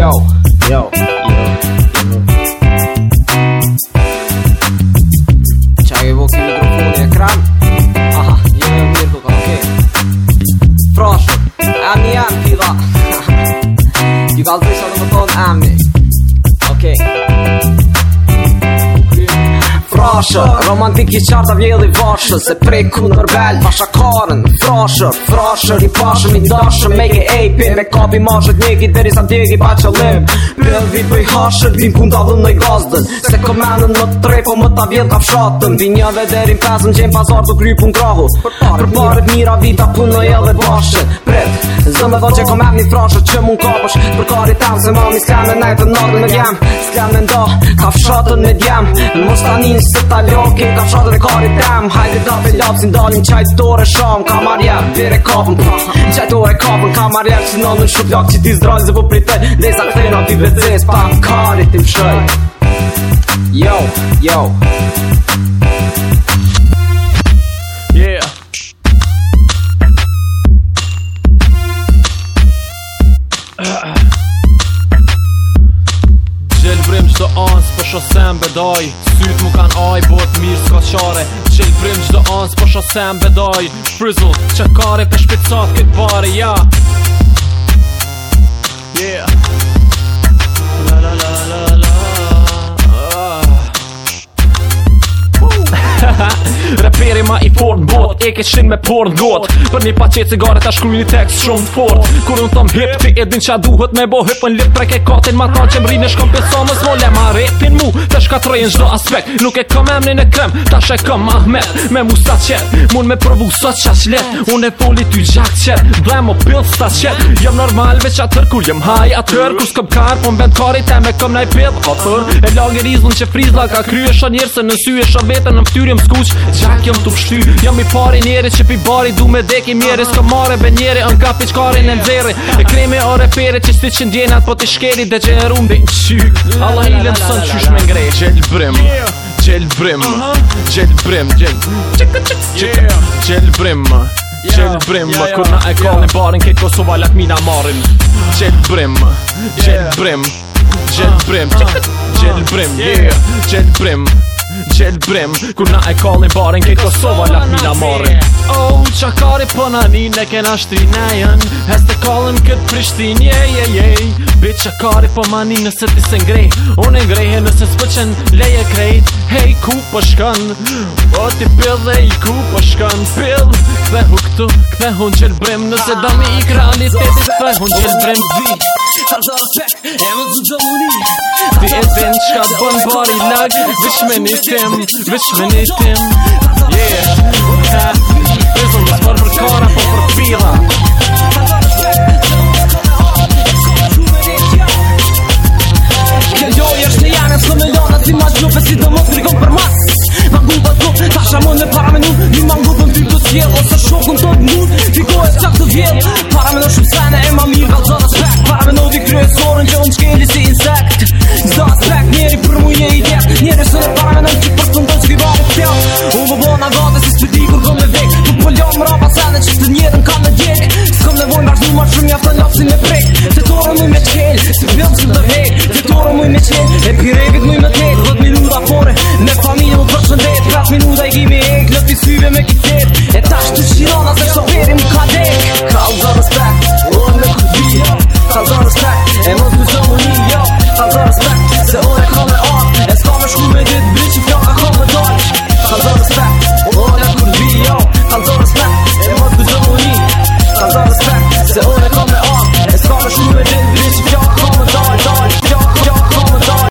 Yo, yo, yo. Czekaj, bo mikrofon, ekran. Eh, Aha, ja miałem Mirko, okej. Proszę, a mi am piwa. Yukarıda sanımı kon amni. dashër Romantik i qarta vjeli vashë Se prej ku nërbel, Pasha karen Frashër Frashër I pashëm i dashëm Me ke AP Me kapi mashët njegi Deri sa djegi pa qëllim Bel vi për i hashër dim pun t'a dhëm në i gazdën Se komenën më t'trej, Po më t'a vjel t'a fshatën Vi njëve deri në pesën Gjem pazar të krypun krahu Për pare mira vita Punë në jelë dhe bashën Pret Zë me dhoj që kom e një franshë që mund kapësh Për kari tam se mami s'kam e najtë në nërën me vjem S'kam e ndoh, ka fshatën me djem Në mos ta një nësë ta loki, ka fshatën e kari tem Hajde da për lapë si ndalim qaj të dore shom Ka marja, vire kapën pa Qaj të dore kapën, ka marja që në në shumë Lakë që ti zdrajnë zë po pritej sa i zakëtejnë ti vëzis, pa kari ti shëj Yo, yo, yo sem bedaj Syt mu kan aj, bot mir s'ka qare Qe i prim qdo ans, po shosem bedaj Frizzle, qe kare për shpicat këtë bare, ja pare ma i fort në bot E ke shin me por në got Për një pacet cigare ta një tekst shumë të fort Kur unë thom hip ti edin qa duhet me bo hip Në lip prek e katin ma ta që më rinë shkom pëso më smole Ma repin mu të shkatrojnë gjdo aspekt Nuk e kom emni në krem ta shekom Ahmet Me mu sa qet mun me provu sot qa qlet Unë e foli ty gjak qet Dhe o pill sa qet Jem normal veç atër kur jem haj atër Kur s'kom kar pun po bend karit e me kom naj pill Atër e lagerizun që frizla ka kryesha njerëse në sy e shavete në ftyrim skuq Gjak jëm t të Jam i pari njeri që pi bari du me deki mjeri Ska mare be njeri nga kapi e në nxeri E kremi o reperi që sti që ndjenat po t'i shkeri Dhe që në rumë qyk Allah i lënë sën qysh me ngrej Gjell brim Gjell brim Gjell brim Gjell brim Gjell brim Gjell brim Kër na e kallin barin ke Kosova lak mina marin Gjell brim Gjell brim Gjell brim Gjell brim Gjell brim Gjell brim Qel brim Kur na e kalin barin Ke Kosova lak mi na marin Oh, qakari po na ni Ne na shtri ne jen Hes kalin kët Prishtin Je, yeah, je, yeah, je yeah. Bit qa po mani ni Nëse ti se ngrej Unë e ngrej Nëse së Leje krejt Hej, ku po shkan O po ti pëll dhe i ku po shkan Pëll Kthehu këtu Kthehu në qel brim Nëse dami Edi fa, mund je ndremë e të zu gjamuni Ti esen, shka bën bëri nëgjë Vëshme një tim, vëshme një tim Tarzare e me zhëmë nëgjë Për po përpila Tarzare fe, e me zhëmë nëgjë Përpila Kjo joj, me lona Ti ma gjo përsi të mështë, për mas Më gupët të të tashamon e paraminu Po dhe si s'qyti kur dhëm e vek Tu pëllon më rapat sene që të njërën ka në djek Së këm nevojnë bashkë du ma shumë një aftë në me prek Të torën mu i me qelë, të pjëmë së dhe vek Të torën mu i me qelë, e pirevit